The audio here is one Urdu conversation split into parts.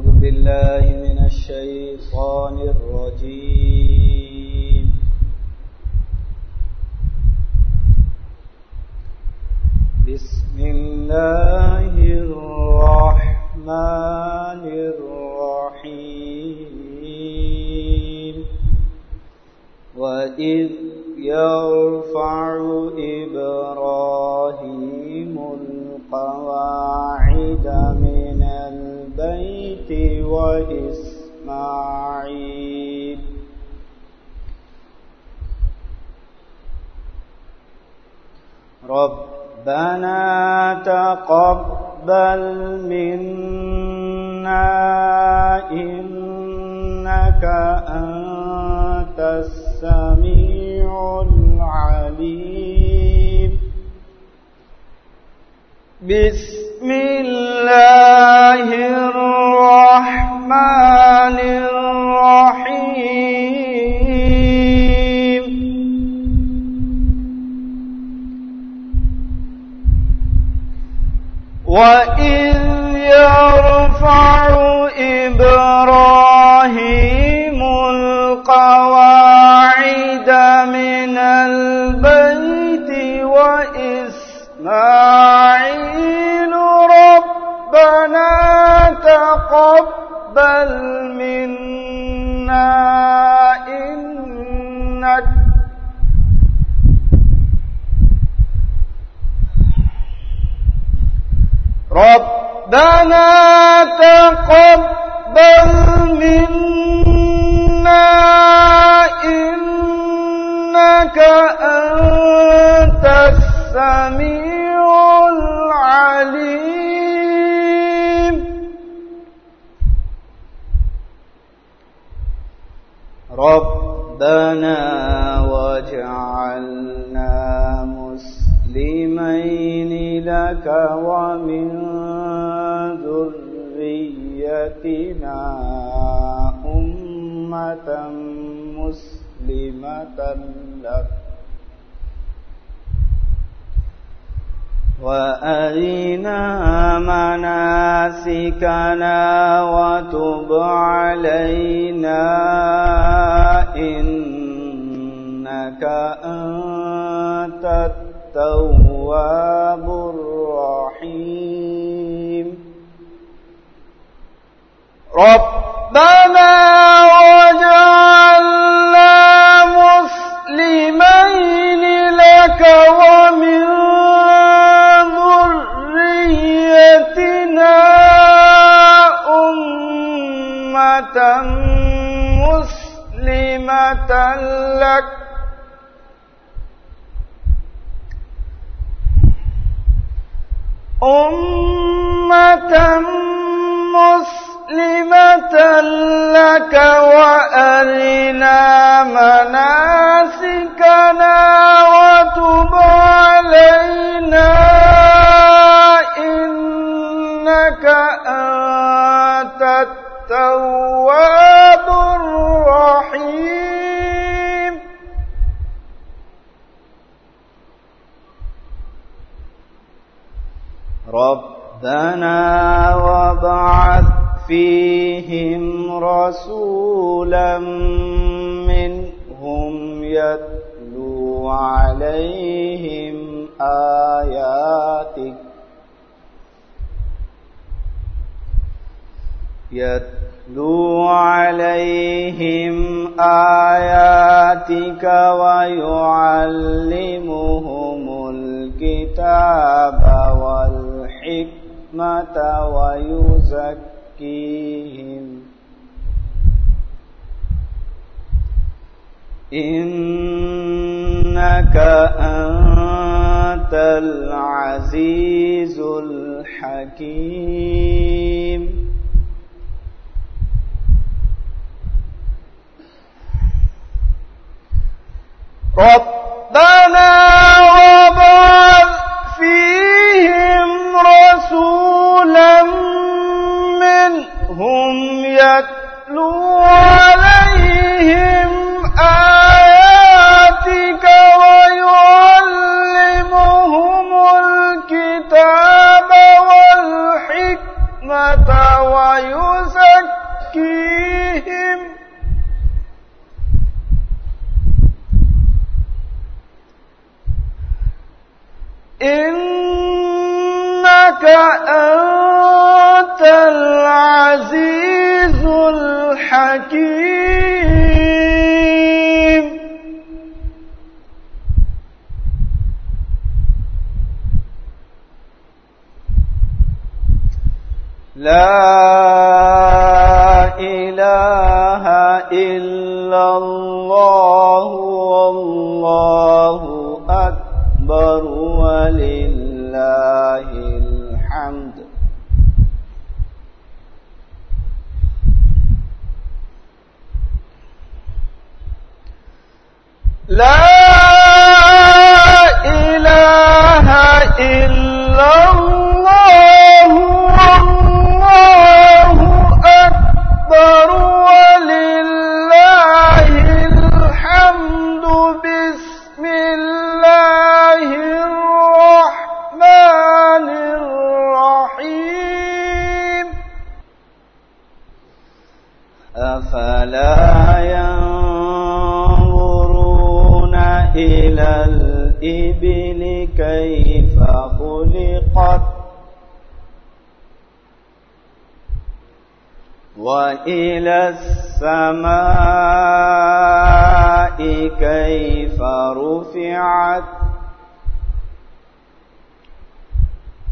أعوذ بالله من الشيطان الرجيم. بسم الله الرحمن الرحيم. وإذ يرفع إبراهيم القواعد وإسماعيل. ربنا تقبل منا إنك أنت السميع العليم. بسم الله الرحمن الرحمن الرحيم. وإذ يرفع إبراهيم القواعد من البيت وإسماعيل ربنا تقبل تقبل منا إنك ربنا تقبل منا إنك أنت السميع العليم ربنا واجعلنا مسلمين لك ومن ذريتنا أمة مسلمة لك. وأرنا مناسكنا وتب علينا إنك أنت التواب الرحيم ربنا وجعلنا مسلمين لك ومن أمة مسلمة لك أمة مسلمة لك وأرنا مناسكنا وتب علينا إنك أنت التواب الرحيم. ربنا وابعث فيهم رسولا منهم يتلو عليهم آياتك. يتلو عليهم آياتك ويعلمهم الكتاب والحكمة ويزكيهم إنك أنت العزيز الحكيم ربنا الحكيم لا إله إلا الله والله أكبر ولله الحمد. لا إله إلا الله. كيف خلقت؟ وإلى السماء كيف رفعت؟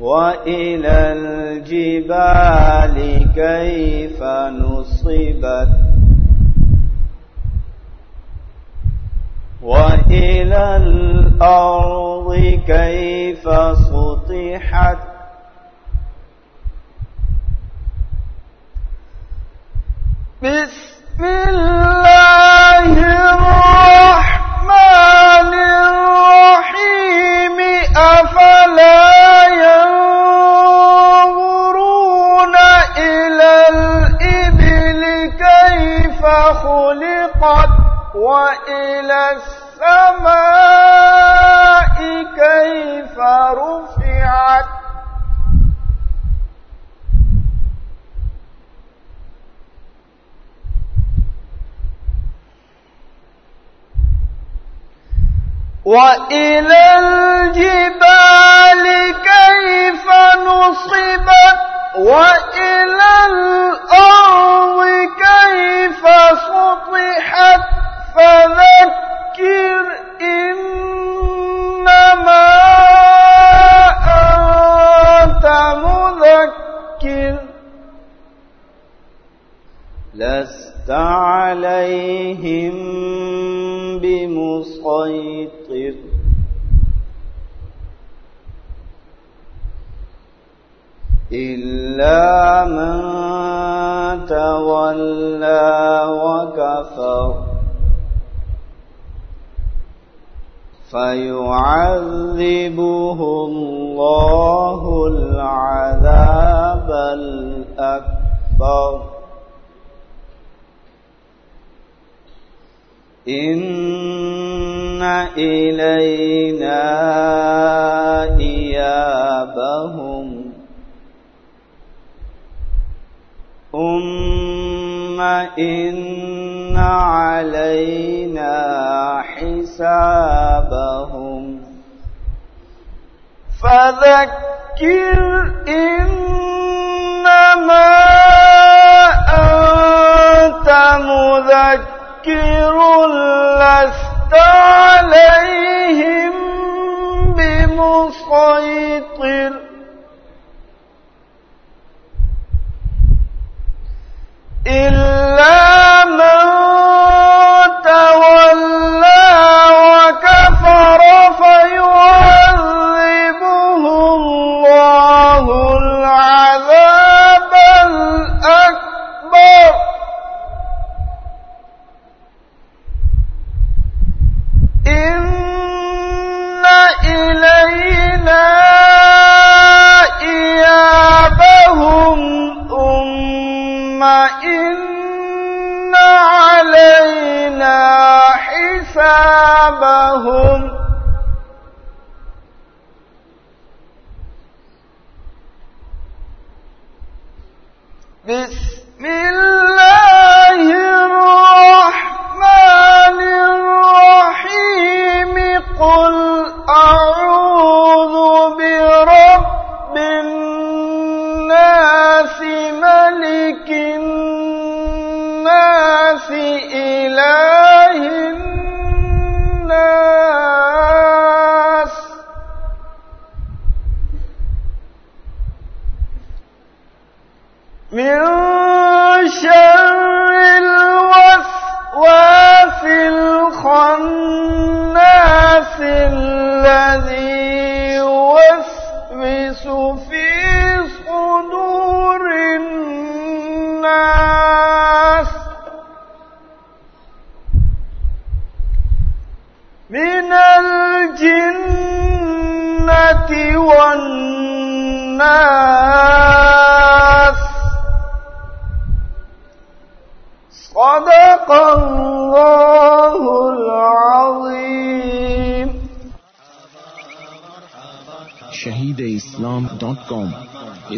وإلى الجبال كيف نصبت؟ وإلى الأرض كيف سطحت؟ بسم الله الرحمن الرحيم أفلا ينظرون إلى الإبل كيف خلقت وإلى السماء رفعت وإلى الجبال كيف نصبت وإلى الأرض كيف سطحت فذكر إنما تولى وكفر. فيعذبه الله العذاب الأكبر. إن إلينا إن علينا حسابهم فذكر إنما أنت مذكر لست عليهم بمسيطر إلا من تولى حسابهم بسم الله الرحمن الرحيم قل أعوذ برب الناس ملك الناس إله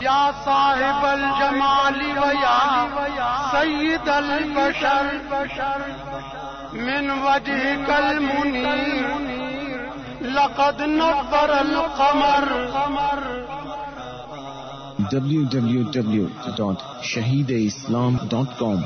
یا صاحب الجمال ویا سید البشر من وجهك المنير لقد نظر القمر. www.shahideislam.com